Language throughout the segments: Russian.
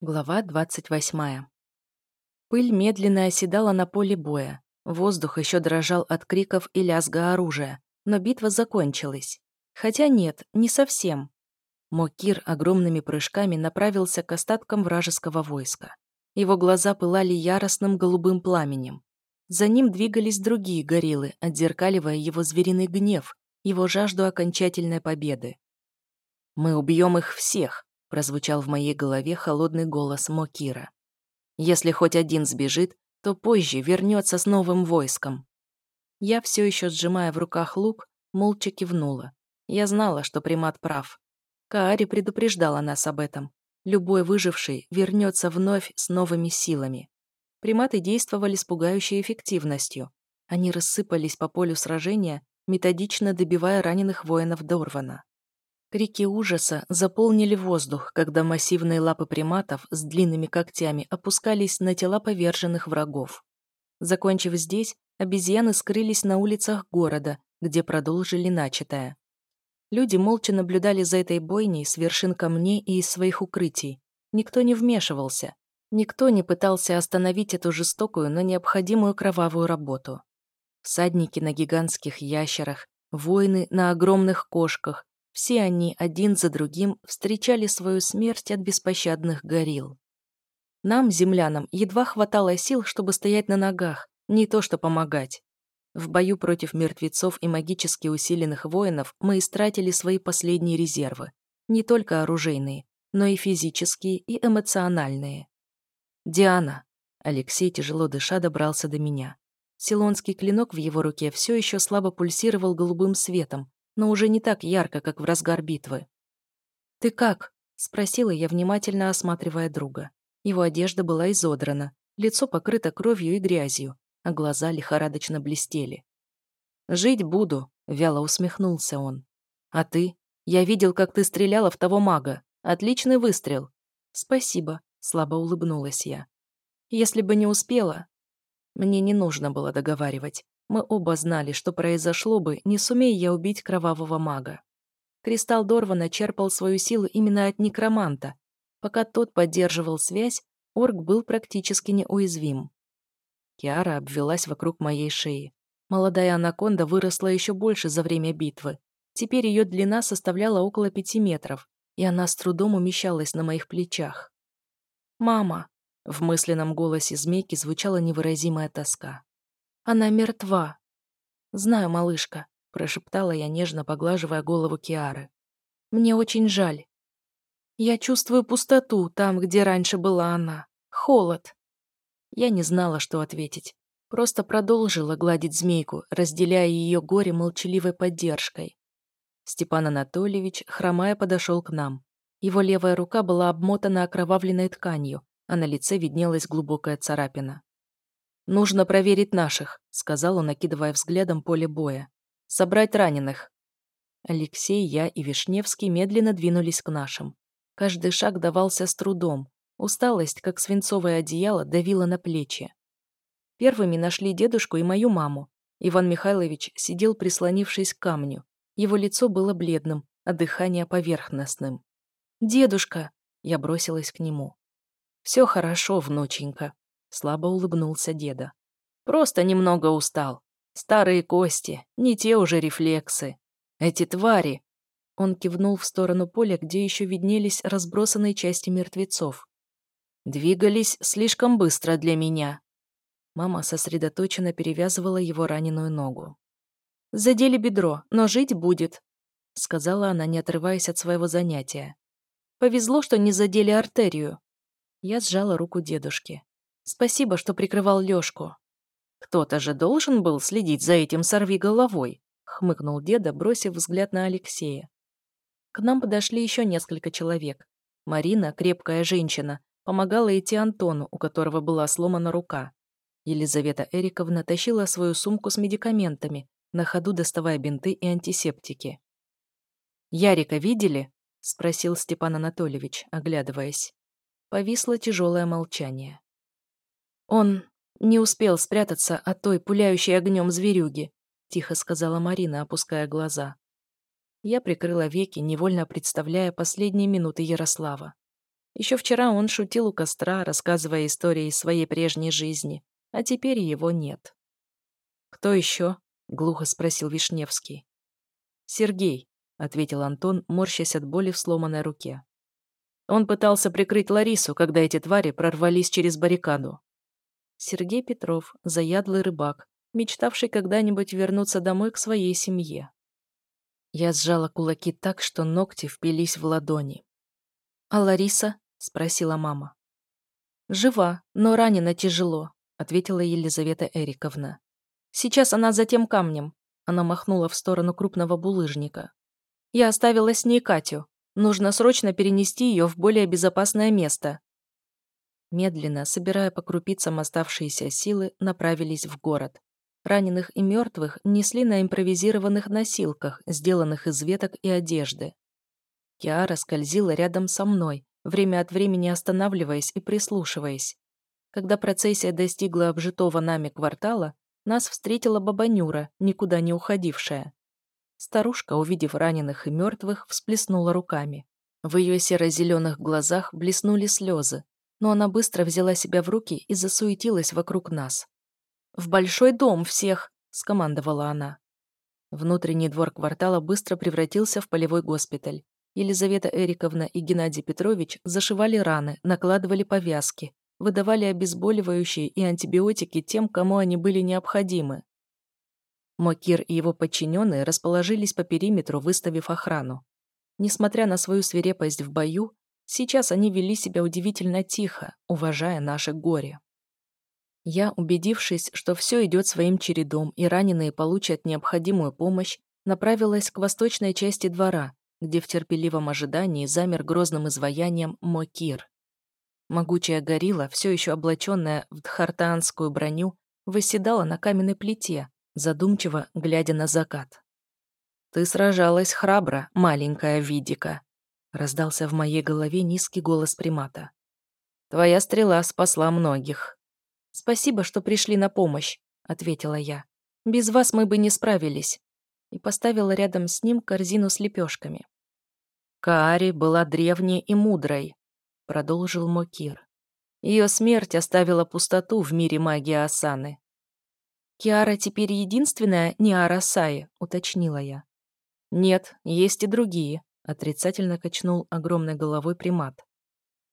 Глава 28. Пыль медленно оседала на поле боя. Воздух еще дрожал от криков и лязга оружия, но битва закончилась. Хотя нет, не совсем. Мокир огромными прыжками направился к остаткам вражеского войска. Его глаза пылали яростным голубым пламенем. За ним двигались другие гориллы, отзеркаливая его звериный гнев, его жажду окончательной победы. «Мы убьем их всех», прозвучал в моей голове холодный голос Мокира. Если хоть один сбежит, то позже вернется с новым войском. Я, все еще сжимая в руках лук, молча кивнула. Я знала, что примат прав. Каари предупреждала нас об этом. Любой выживший вернется вновь с новыми силами. Приматы действовали с пугающей эффективностью. Они рассыпались по полю сражения, методично добивая раненых воинов Дорвана. Крики ужаса заполнили воздух, когда массивные лапы приматов с длинными когтями опускались на тела поверженных врагов. Закончив здесь, обезьяны скрылись на улицах города, где продолжили начатое. Люди молча наблюдали за этой бойней с вершин камней и из своих укрытий. Никто не вмешивался. Никто не пытался остановить эту жестокую, но необходимую кровавую работу. Всадники на гигантских ящерах, воины на огромных кошках, все они один за другим встречали свою смерть от беспощадных горил. Нам, землянам, едва хватало сил, чтобы стоять на ногах, не то что помогать. В бою против мертвецов и магически усиленных воинов мы истратили свои последние резервы, не только оружейные, но и физические и эмоциональные. «Диана!» Алексей, тяжело дыша, добрался до меня. Силонский клинок в его руке все еще слабо пульсировал голубым светом, но уже не так ярко, как в разгар битвы. «Ты как?» — спросила я, внимательно осматривая друга. Его одежда была изодрана, лицо покрыто кровью и грязью, а глаза лихорадочно блестели. «Жить буду», — вяло усмехнулся он. «А ты? Я видел, как ты стреляла в того мага. Отличный выстрел». «Спасибо», — слабо улыбнулась я. «Если бы не успела...» Мне не нужно было договаривать. Мы оба знали, что произошло бы, не сумея я убить кровавого мага. Кристалл Дорвана черпал свою силу именно от некроманта. Пока тот поддерживал связь, орк был практически неуязвим. Киара обвелась вокруг моей шеи. Молодая анаконда выросла еще больше за время битвы. Теперь ее длина составляла около пяти метров, и она с трудом умещалась на моих плечах. «Мама!» — в мысленном голосе змейки звучала невыразимая тоска. Она мертва. Знаю, малышка, прошептала я, нежно поглаживая голову Киары. Мне очень жаль. Я чувствую пустоту там, где раньше была она. Холод. Я не знала, что ответить. Просто продолжила гладить змейку, разделяя ее горе молчаливой поддержкой. Степан Анатольевич, хромая, подошел к нам. Его левая рука была обмотана окровавленной тканью, а на лице виднелась глубокая царапина. «Нужно проверить наших», — сказал он, накидывая взглядом поле боя. «Собрать раненых». Алексей, я и Вишневский медленно двинулись к нашим. Каждый шаг давался с трудом. Усталость, как свинцовое одеяло, давила на плечи. Первыми нашли дедушку и мою маму. Иван Михайлович сидел, прислонившись к камню. Его лицо было бледным, а дыхание поверхностным. «Дедушка!» — я бросилась к нему. «Все хорошо, внученька», Слабо улыбнулся деда. Просто немного устал. Старые кости, не те уже рефлексы. Эти твари. Он кивнул в сторону поля, где еще виднелись разбросанные части мертвецов. Двигались слишком быстро для меня. Мама сосредоточенно перевязывала его раненую ногу. «Задели бедро, но жить будет», — сказала она, не отрываясь от своего занятия. «Повезло, что не задели артерию». Я сжала руку дедушки. Спасибо, что прикрывал Лёшку. Кто-то же должен был следить за этим сорви головой, хмыкнул деда, бросив взгляд на Алексея. К нам подошли еще несколько человек. Марина, крепкая женщина, помогала идти Антону, у которого была сломана рука. Елизавета Эриковна тащила свою сумку с медикаментами, на ходу доставая бинты и антисептики. «Ярика видели?» — спросил Степан Анатольевич, оглядываясь. Повисло тяжелое молчание. «Он не успел спрятаться от той пуляющей огнем зверюги», тихо сказала Марина, опуская глаза. Я прикрыла веки, невольно представляя последние минуты Ярослава. Еще вчера он шутил у костра, рассказывая истории своей прежней жизни, а теперь его нет. «Кто еще?» — глухо спросил Вишневский. «Сергей», — ответил Антон, морщась от боли в сломанной руке. Он пытался прикрыть Ларису, когда эти твари прорвались через баррикаду. Сергей Петров, заядлый рыбак, мечтавший когда-нибудь вернуться домой к своей семье. Я сжала кулаки так, что ногти впились в ладони. «А Лариса?» — спросила мама. «Жива, но ранена тяжело», — ответила Елизавета Эриковна. «Сейчас она за тем камнем», — она махнула в сторону крупного булыжника. «Я оставила с ней Катю. Нужно срочно перенести ее в более безопасное место». Медленно, собирая по крупицам оставшиеся силы, направились в город. Раненых и мертвых несли на импровизированных носилках, сделанных из веток и одежды. Киара скользила рядом со мной, время от времени останавливаясь и прислушиваясь. Когда процессия достигла обжитого нами квартала, нас встретила баба Нюра, никуда не уходившая. Старушка, увидев раненых и мертвых, всплеснула руками. В ее серо-зеленых глазах блеснули слезы, но она быстро взяла себя в руки и засуетилась вокруг нас. «В большой дом всех!» – скомандовала она. Внутренний двор квартала быстро превратился в полевой госпиталь. Елизавета Эриковна и Геннадий Петрович зашивали раны, накладывали повязки, выдавали обезболивающие и антибиотики тем, кому они были необходимы. Мокир и его подчиненные расположились по периметру, выставив охрану. Несмотря на свою свирепость в бою, сейчас они вели себя удивительно тихо, уважая наше горе. Я, убедившись, что все идет своим чередом и раненые получат необходимую помощь, направилась к восточной части двора, где в терпеливом ожидании замер грозным изваянием Мокир. Могучая горилла, все еще облаченная в дхартаанскую броню, восседала на каменной плите, задумчиво глядя на закат. «Ты сражалась храбро, маленькая Видика», — раздался в моей голове низкий голос примата. «Твоя стрела спасла многих». «Спасибо, что пришли на помощь», — ответила я. «Без вас мы бы не справились». И поставила рядом с ним корзину с лепешками. «Каари была древней и мудрой», — продолжил Мокир. Ее смерть оставила пустоту в мире магии Асаны. «Киара теперь единственная не Арасаи», — уточнила я. «Нет, есть и другие», — отрицательно качнул огромной головой примат.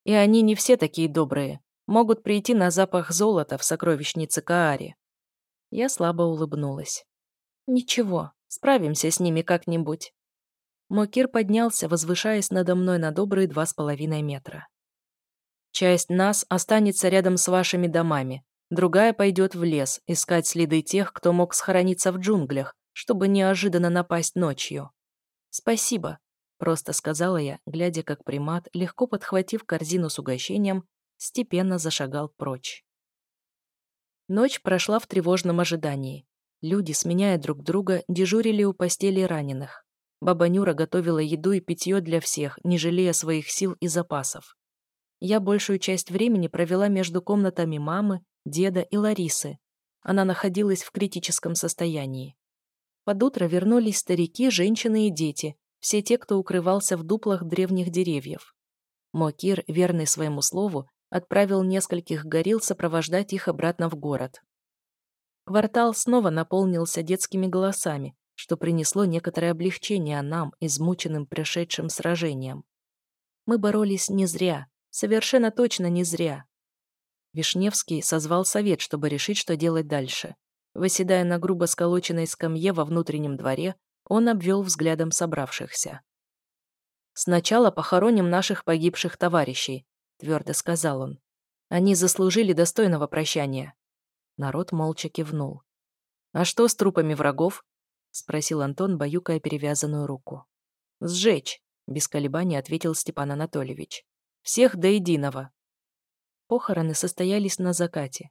«И они не все такие добрые могут прийти на запах золота в сокровищнице Каари. Я слабо улыбнулась. «Ничего, справимся с ними как-нибудь». Мокир поднялся, возвышаясь надо мной на добрые два с половиной метра. «Часть нас останется рядом с вашими домами, другая пойдет в лес искать следы тех, кто мог схорониться в джунглях, чтобы неожиданно напасть ночью. Спасибо», — просто сказала я, глядя, как примат, легко подхватив корзину с угощением, степенно зашагал прочь. Ночь прошла в тревожном ожидании. Люди, сменяя друг друга, дежурили у постели раненых. Баба Нюра готовила еду и питье для всех, не жалея своих сил и запасов. Я большую часть времени провела между комнатами мамы, деда и Ларисы. Она находилась в критическом состоянии. Под утро вернулись старики, женщины и дети, все те, кто укрывался в дуплах древних деревьев. Мокир, верный своему слову, отправил нескольких горил сопровождать их обратно в город. Квартал снова наполнился детскими голосами, что принесло некоторое облегчение нам, измученным прошедшим сражением. Мы боролись не зря, совершенно точно не зря. Вишневский созвал совет, чтобы решить, что делать дальше. Выседая на грубо сколоченной скамье во внутреннем дворе, он обвел взглядом собравшихся. «Сначала похороним наших погибших товарищей, — твердо сказал он. «Они заслужили достойного прощания». Народ молча кивнул. «А что с трупами врагов?» — спросил Антон, баюкая перевязанную руку. «Сжечь», — без колебаний ответил Степан Анатольевич. «Всех до единого». Похороны состоялись на закате.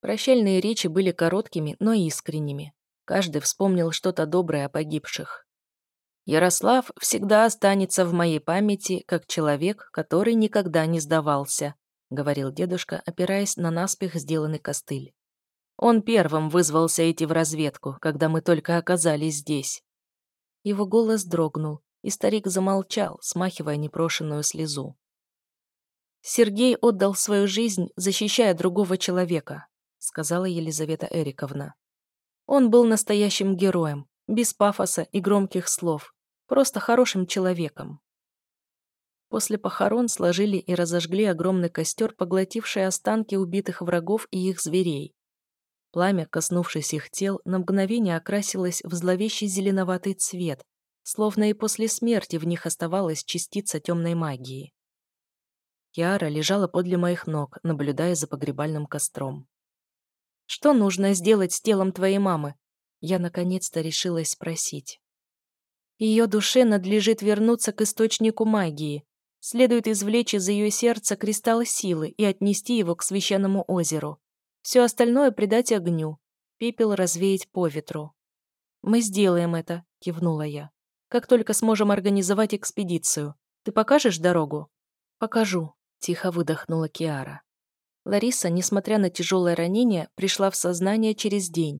Прощальные речи были короткими, но искренними. Каждый вспомнил что-то доброе о погибших. Ярослав всегда останется в моей памяти как человек, который никогда не сдавался», — говорил дедушка, опираясь на наспех сделанный костыль. «Он первым вызвался идти в разведку, когда мы только оказались здесь». Его голос дрогнул, и старик замолчал, смахивая непрошенную слезу. Сергей отдал свою жизнь, защищая другого человека, сказала Елизавета Эриковна. Он был настоящим героем, без пафоса и громких слов, просто хорошим человеком. После похорон сложили и разожгли огромный костер, поглотивший останки убитых врагов и их зверей. Пламя, коснувшись их тел, на мгновение окрасилось в зловещий зеленоватый цвет, словно и после смерти в них оставалась частица темной магии. Киара лежала подле моих ног, наблюдая за погребальным костром. «Что нужно сделать с телом твоей мамы?» Я наконец-то решилась спросить. Ее душе надлежит вернуться к источнику магии. Следует извлечь из ее сердца кристалл силы и отнести его к священному озеру. Все остальное придать огню, пепел развеять по ветру. «Мы сделаем это», — кивнула я. «Как только сможем организовать экспедицию. Ты покажешь дорогу?» «Покажу», — тихо выдохнула Киара. Лариса, несмотря на тяжелое ранение, пришла в сознание через день.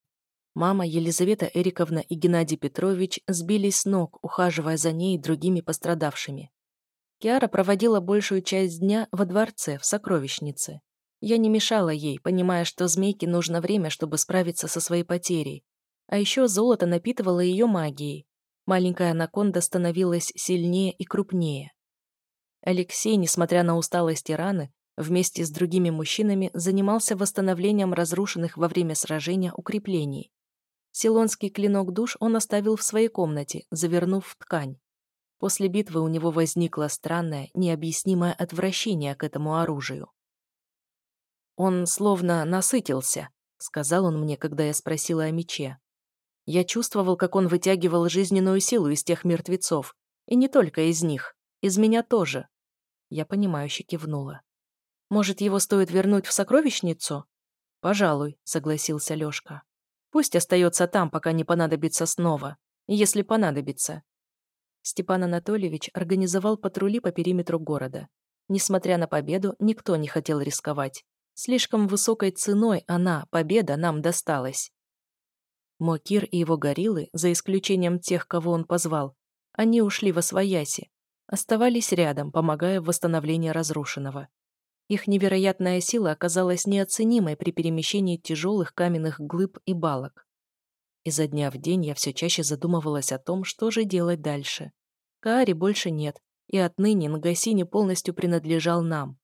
Мама, Елизавета Эриковна и Геннадий Петрович сбились с ног, ухаживая за ней и другими пострадавшими. Киара проводила большую часть дня во дворце, в сокровищнице. Я не мешала ей, понимая, что змейке нужно время, чтобы справиться со своей потерей. А еще золото напитывало ее магией. Маленькая анаконда становилась сильнее и крупнее. Алексей, несмотря на усталость и раны, вместе с другими мужчинами занимался восстановлением разрушенных во время сражения укреплений. Силонский клинок душ он оставил в своей комнате, завернув в ткань. После битвы у него возникло странное, необъяснимое отвращение к этому оружию. «Он словно насытился», — сказал он мне, когда я спросила о мече. Я чувствовал, как он вытягивал жизненную силу из тех мертвецов, и не только из них. Из меня тоже. Я понимающе кивнула. Может, его стоит вернуть в сокровищницу? Пожалуй, согласился Лёшка. Пусть остается там, пока не понадобится снова. Если понадобится. Степан Анатольевич организовал патрули по периметру города. Несмотря на победу, никто не хотел рисковать. Слишком высокой ценой она, победа, нам досталась. Мокир и его гориллы, за исключением тех, кого он позвал, они ушли во свояси, оставались рядом, помогая в восстановлении разрушенного. Их невероятная сила оказалась неоценимой при перемещении тяжелых каменных глыб и балок. Изо дня в день я все чаще задумывалась о том, что же делать дальше. Каари больше нет, и отныне Нагасини полностью принадлежал нам.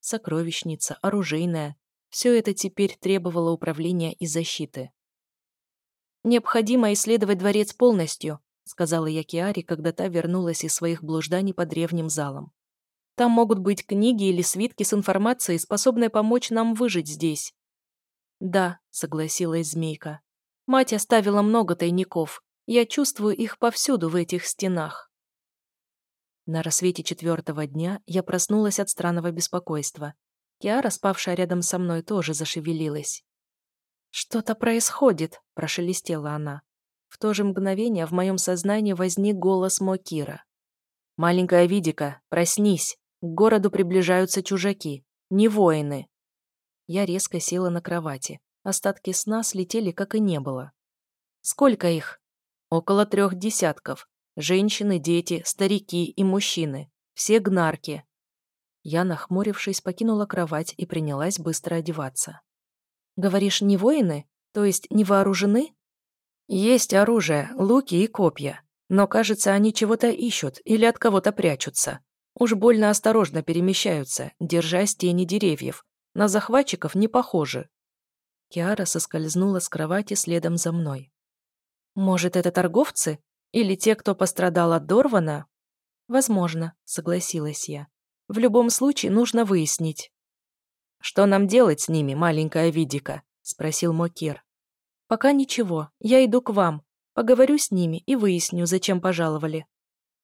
Сокровищница, оружейная – все это теперь требовало управления и защиты. Необходимо исследовать дворец полностью, сказала я Киаре, когда та вернулась из своих блужданий по древним залам. Там могут быть книги или свитки с информацией, способной помочь нам выжить здесь. Да, согласилась Змейка. Мать оставила много тайников. Я чувствую их повсюду в этих стенах. На рассвете четвертого дня я проснулась от странного беспокойства. Киара, спавшая рядом со мной, тоже зашевелилась. «Что-то происходит», – прошелестела она. В то же мгновение в моем сознании возник голос Мокира. «Маленькая Видика, проснись! К городу приближаются чужаки, не воины!» Я резко села на кровати. Остатки сна слетели, как и не было. «Сколько их?» «Около трех десятков. Женщины, дети, старики и мужчины. Все гнарки». Я, нахмурившись, покинула кровать и принялась быстро одеваться. «Говоришь, не воины? То есть не вооружены?» Есть оружие, луки и копья. Но, кажется, они чего-то ищут или от кого-то прячутся. Уж больно осторожно перемещаются, держась тени деревьев. На захватчиков не похожи. Киара соскользнула с кровати следом за мной. «Может, это торговцы? Или те, кто пострадал от Дорвана?» «Возможно», — согласилась я. «В любом случае нужно выяснить». «Что нам делать с ними, маленькая Видика?» — спросил Мокир. «Пока ничего. Я иду к вам. Поговорю с ними и выясню, зачем пожаловали».